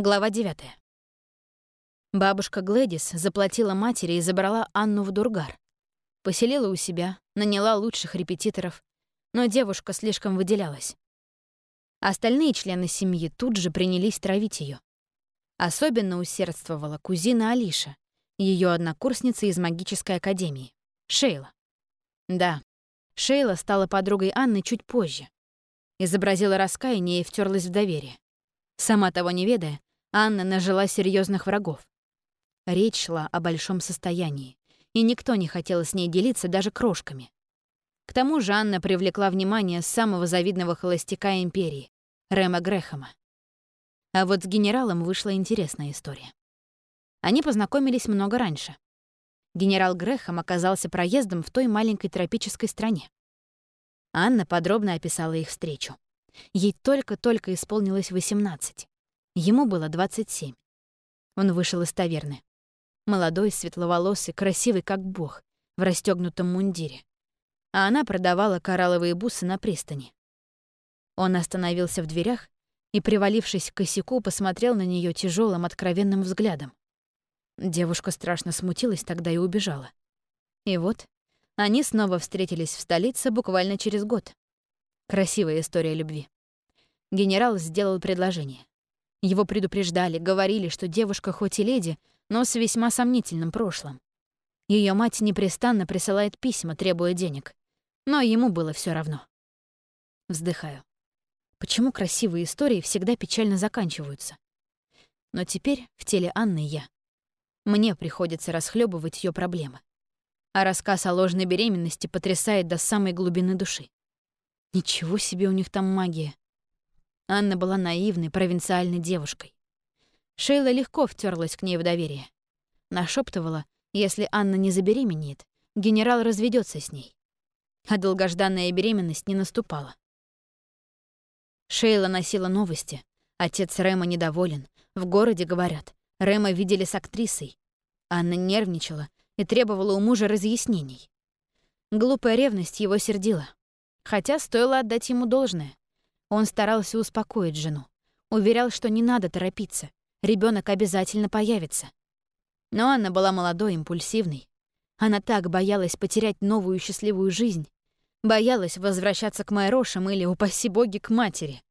Глава 9. Бабушка Глэдис заплатила матери и забрала Анну в Дургар. Поселила у себя, наняла лучших репетиторов, но девушка слишком выделялась. Остальные члены семьи тут же принялись травить ее. Особенно усердствовала кузина Алиша, ее однокурсница из магической академии, Шейла. Да, Шейла стала подругой Анны чуть позже. Изобразила раскаяние и втерлась в доверие. Сама того не ведая, Анна нажила серьезных врагов. Речь шла о большом состоянии, и никто не хотел с ней делиться даже крошками. К тому же Анна привлекла внимание самого завидного холостяка империи — Рэма Грэхэма. А вот с генералом вышла интересная история. Они познакомились много раньше. Генерал Грэхэм оказался проездом в той маленькой тропической стране. Анна подробно описала их встречу. Ей только-только исполнилось 18. Ему было 27. Он вышел из таверны. Молодой, светловолосый, красивый как бог, в расстегнутом мундире. А она продавала коралловые бусы на пристани. Он остановился в дверях и, привалившись к косяку, посмотрел на нее тяжелым, откровенным взглядом. Девушка страшно смутилась тогда и убежала. И вот они снова встретились в столице буквально через год. Красивая история любви. Генерал сделал предложение. Его предупреждали, говорили, что девушка хоть и леди, но с весьма сомнительным прошлым. Ее мать непрестанно присылает письма, требуя денег. Но ему было все равно. Вздыхаю. Почему красивые истории всегда печально заканчиваются? Но теперь в теле Анны я. Мне приходится расхлебывать ее проблемы. А рассказ о ложной беременности потрясает до самой глубины души. Ничего себе у них там магия. Анна была наивной, провинциальной девушкой. Шейла легко втерлась к ней в доверие. Нашептывала, если Анна не забеременеет, генерал разведется с ней. А долгожданная беременность не наступала. Шейла носила новости. Отец Рэма недоволен. В городе говорят, Рэма видели с актрисой. Анна нервничала и требовала у мужа разъяснений. Глупая ревность его сердила. Хотя стоило отдать ему должное. Он старался успокоить жену. Уверял, что не надо торопиться. ребенок обязательно появится. Но Анна была молодой, импульсивной. Она так боялась потерять новую счастливую жизнь. Боялась возвращаться к Майрошам или, упаси боги, к матери.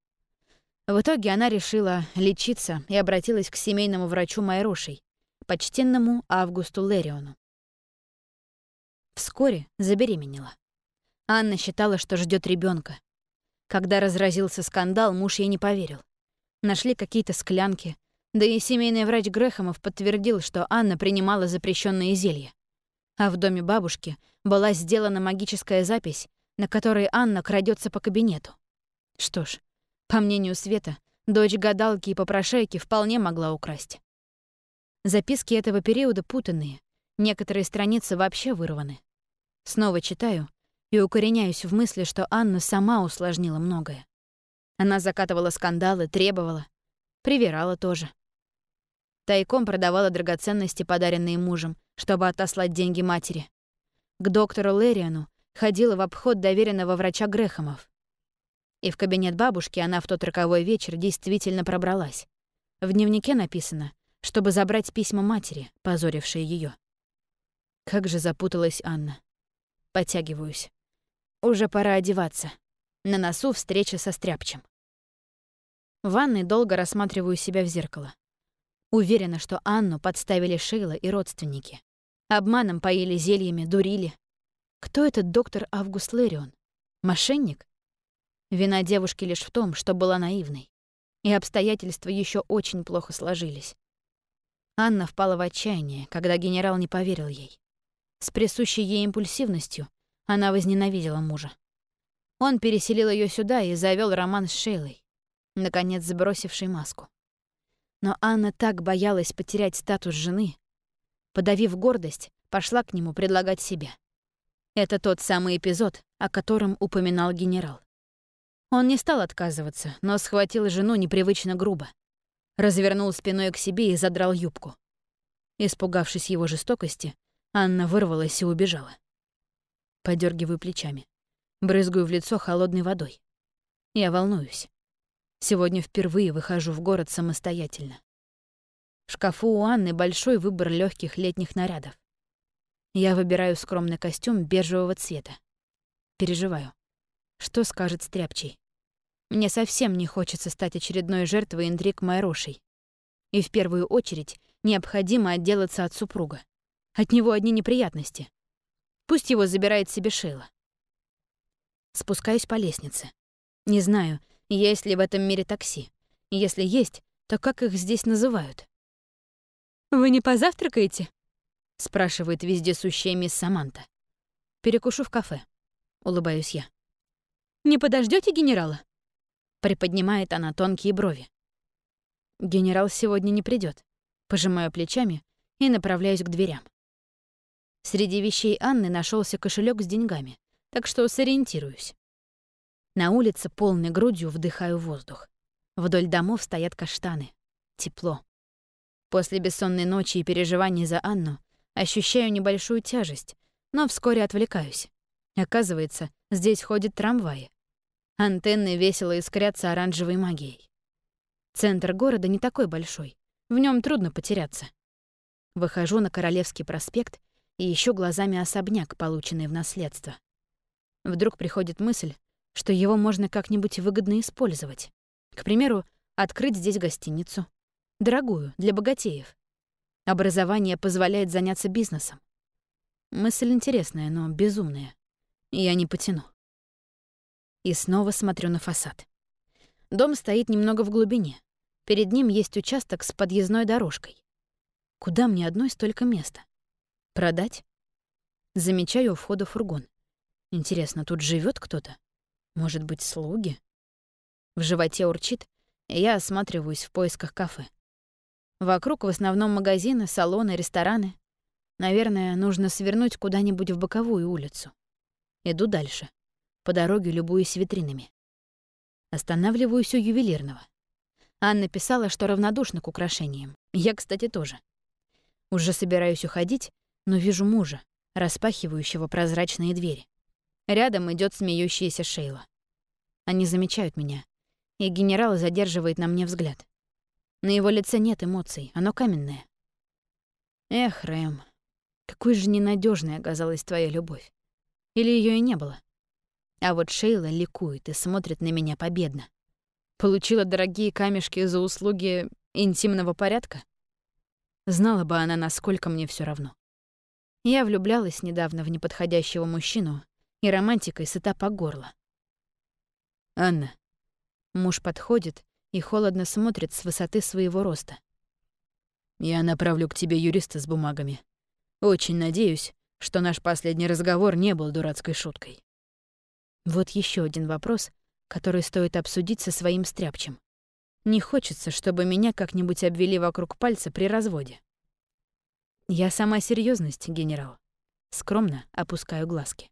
В итоге она решила лечиться и обратилась к семейному врачу Майрошей, почтенному Августу Лериону. Вскоре забеременела. Анна считала, что ждет ребенка, когда разразился скандал, муж ей не поверил. Нашли какие-то склянки, да и семейный врач Грехомов подтвердил, что Анна принимала запрещенные зелья. А в доме бабушки была сделана магическая запись, на которой Анна крадется по кабинету. Что ж, по мнению Света, дочь гадалки и попрошайки вполне могла украсть. Записки этого периода путанные, некоторые страницы вообще вырваны. Снова читаю и укореняюсь в мысли, что Анна сама усложнила многое. Она закатывала скандалы, требовала, привирала тоже. Тайком продавала драгоценности, подаренные мужем, чтобы отослать деньги матери. К доктору Лериану ходила в обход доверенного врача Грехомов. И в кабинет бабушки она в тот роковой вечер действительно пробралась. В дневнике написано, чтобы забрать письма матери, позорившие ее. Как же запуталась Анна. Подтягиваюсь. Уже пора одеваться. На носу встреча со стряпчем. В ванной долго рассматриваю себя в зеркало. Уверена, что Анну подставили Шейла и родственники. Обманом поили зельями, дурили. Кто этот доктор Август Лэрион? Мошенник? Вина девушки лишь в том, что была наивной. И обстоятельства еще очень плохо сложились. Анна впала в отчаяние, когда генерал не поверил ей. С присущей ей импульсивностью она возненавидела мужа. Он переселил ее сюда и завел роман с Шейлой, наконец сбросившей маску. Но Анна так боялась потерять статус жены, подавив гордость, пошла к нему предлагать себя. Это тот самый эпизод, о котором упоминал генерал. Он не стал отказываться, но схватил жену непривычно грубо. Развернул спиной к себе и задрал юбку. Испугавшись его жестокости, Анна вырвалась и убежала. Подергиваю плечами. Брызгаю в лицо холодной водой. Я волнуюсь. Сегодня впервые выхожу в город самостоятельно. В шкафу у Анны большой выбор легких летних нарядов. Я выбираю скромный костюм бежевого цвета. Переживаю. Что скажет Стряпчий? Мне совсем не хочется стать очередной жертвой интриг Майрошей. И в первую очередь необходимо отделаться от супруга. От него одни неприятности. Пусть его забирает себе Шейла. Спускаюсь по лестнице. Не знаю, есть ли в этом мире такси. Если есть, то как их здесь называют? «Вы не позавтракаете?» — спрашивает вездесущая мисс Саманта. «Перекушу в кафе», — улыбаюсь я. «Не подождете генерала?» Приподнимает она тонкие брови. «Генерал сегодня не придет. Пожимаю плечами и направляюсь к дверям. Среди вещей Анны нашелся кошелек с деньгами, так что сориентируюсь. На улице полной грудью вдыхаю воздух. Вдоль домов стоят каштаны. Тепло. После бессонной ночи и переживаний за Анну ощущаю небольшую тяжесть, но вскоре отвлекаюсь. Оказывается, здесь ходят трамваи. Антенны весело искрятся оранжевой магией. Центр города не такой большой, в нем трудно потеряться. Выхожу на Королевский проспект и ищу глазами особняк, полученный в наследство. Вдруг приходит мысль, что его можно как-нибудь выгодно использовать. К примеру, открыть здесь гостиницу. Дорогую, для богатеев. Образование позволяет заняться бизнесом. Мысль интересная, но безумная. Я не потяну. И снова смотрю на фасад. Дом стоит немного в глубине. Перед ним есть участок с подъездной дорожкой. Куда мне одной столько места? Продать? Замечаю у входа фургон. Интересно, тут живет кто-то? Может быть, слуги? В животе урчит, и я осматриваюсь в поисках кафе. Вокруг в основном магазины, салоны, рестораны. Наверное, нужно свернуть куда-нибудь в боковую улицу. Иду дальше. По дороге любуюсь витринами. Останавливаюсь у ювелирного. Анна писала, что равнодушна к украшениям. Я, кстати, тоже. Уже собираюсь уходить, но вижу мужа, распахивающего прозрачные двери. Рядом идет смеющаяся Шейла. Они замечают меня, и генерал задерживает на мне взгляд. На его лице нет эмоций, оно каменное. Эх, Рэм, какой же ненадежной оказалась твоя любовь. Или ее и не было. А вот Шейла ликует и смотрит на меня победно. Получила дорогие камешки за услуги интимного порядка? Знала бы она, насколько мне все равно. Я влюблялась недавно в неподходящего мужчину, и романтикой сыта по горло. «Анна». Муж подходит и холодно смотрит с высоты своего роста. «Я направлю к тебе юриста с бумагами. Очень надеюсь, что наш последний разговор не был дурацкой шуткой». Вот еще один вопрос, который стоит обсудить со своим стряпчем. Не хочется, чтобы меня как-нибудь обвели вокруг пальца при разводе. Я сама серьезность, генерал. Скромно опускаю глазки.